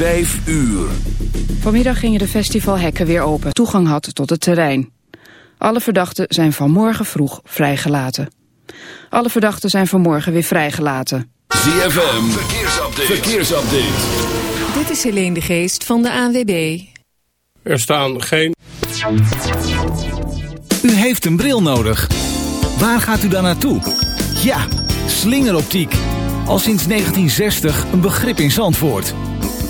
Vijf uur. Vanmiddag gingen de festivalhekken weer open. Toegang had tot het terrein. Alle verdachten zijn vanmorgen vroeg vrijgelaten. Alle verdachten zijn vanmorgen weer vrijgelaten. ZFM, verkeersupdate. verkeersupdate. Dit is Helene de Geest van de ANWB. Er staan geen... U heeft een bril nodig. Waar gaat u dan naartoe? Ja, slingeroptiek. Al sinds 1960 een begrip in Zandvoort.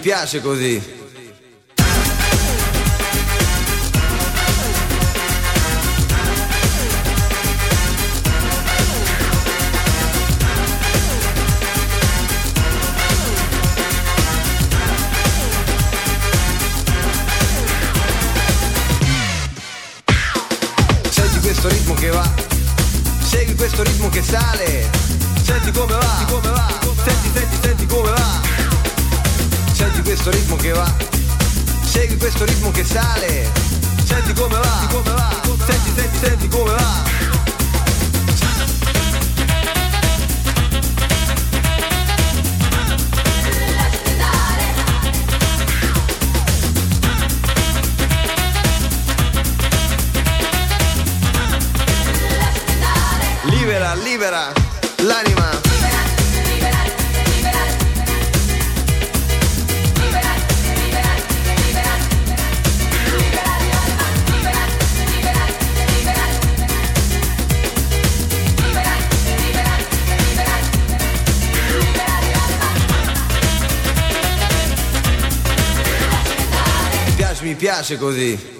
piace così. piace così.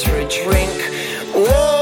for a drink. Whoa.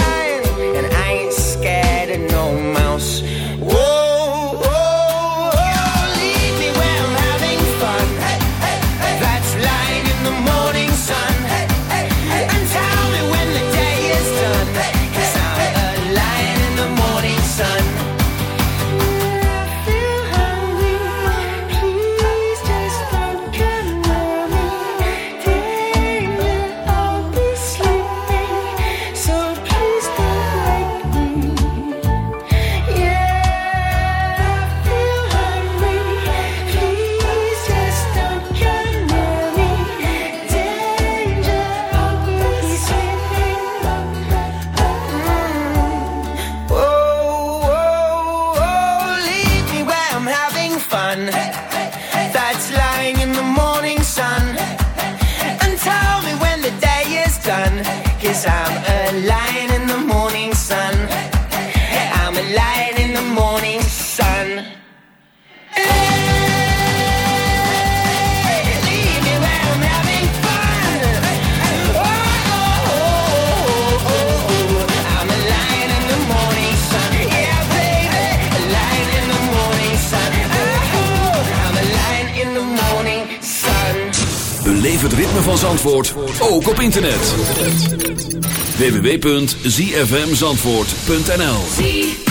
www.zfmzandvoort.nl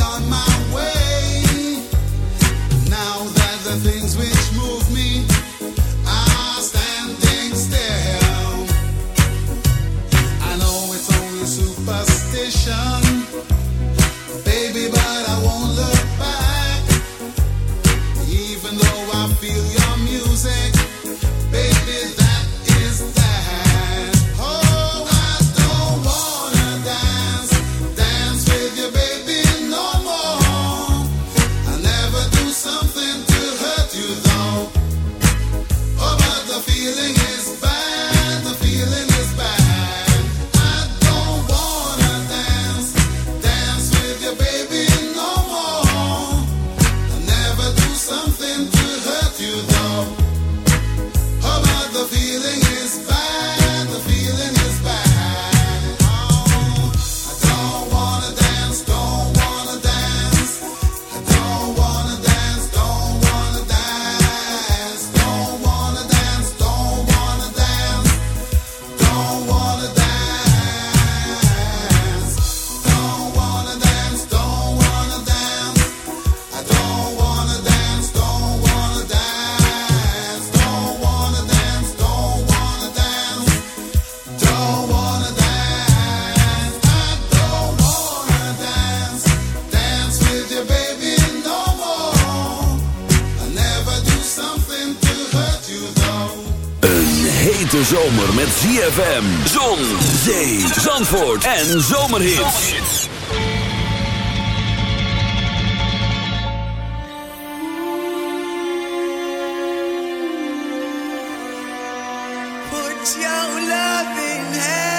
on my way. Now that the things which move. ZFM, Zon, Zee, Zandvoort en Zomerhits. Put your loving in hand.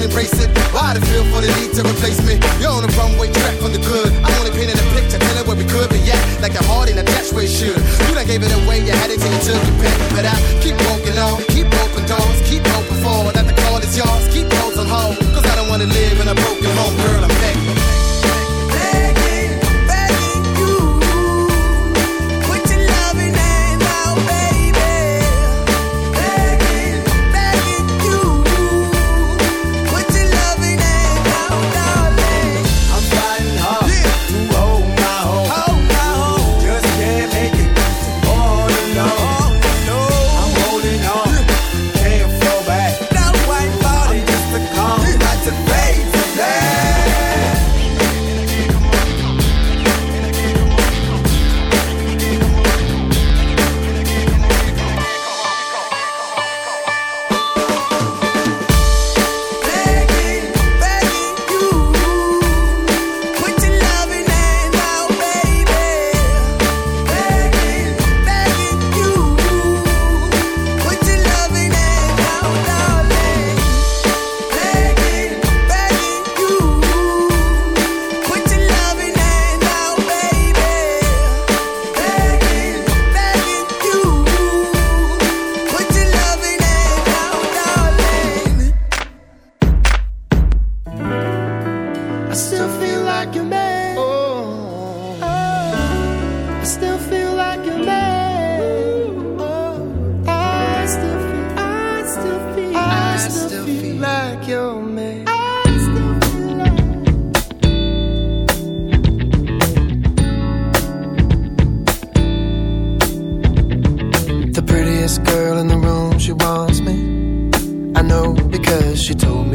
don't embrace it. Why the feel for the need to replace me? You're on the runway track from the good. I only painted a picture, telling where we could be yet, Like a heart in a dash where it should. You done gave it away, you had it till you took your pet. But I keep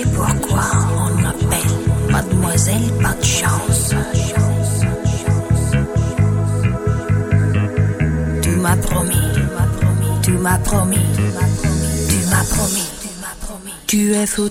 savez pourquoi on m'appelle Mademoiselle Pas de chance. Tu m'as promis, tu m'as promis, tu m'as promis, tu m'as promis. Tu es faux.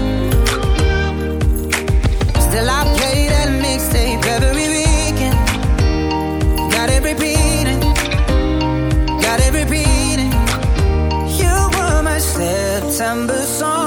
December song.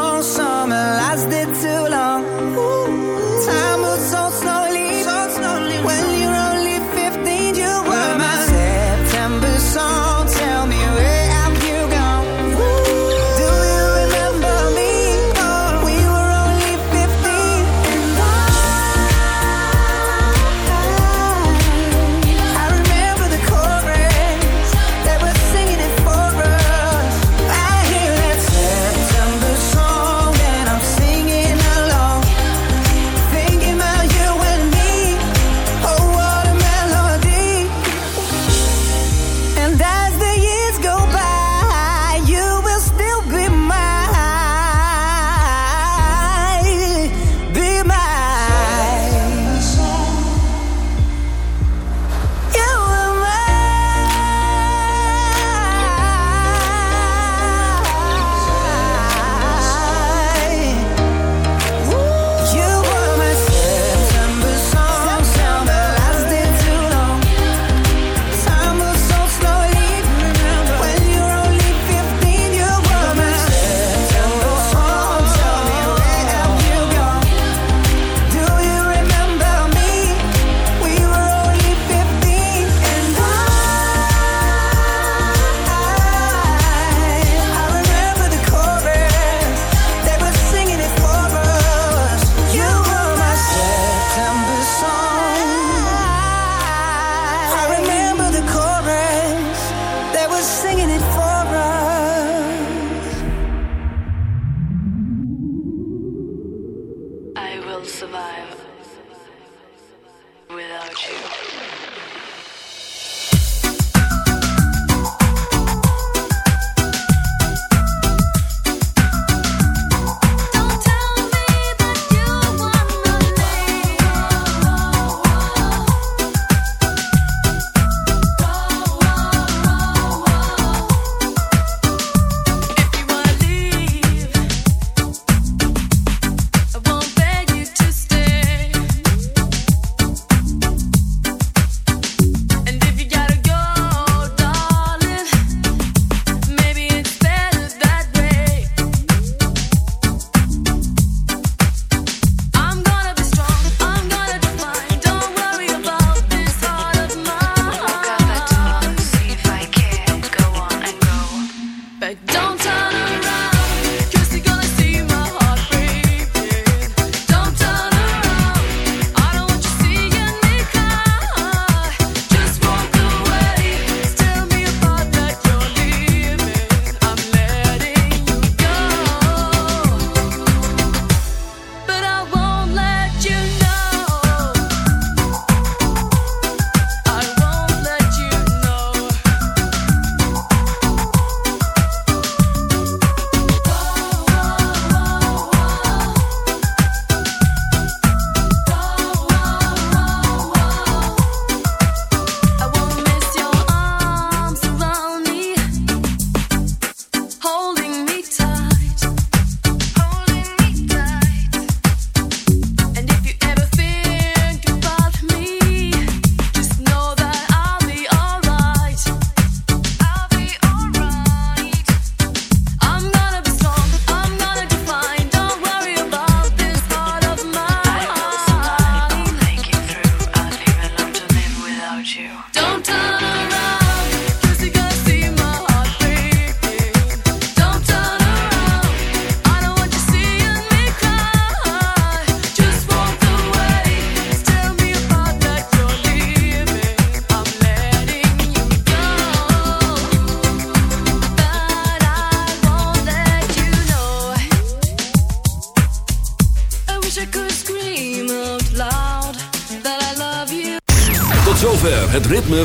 gonna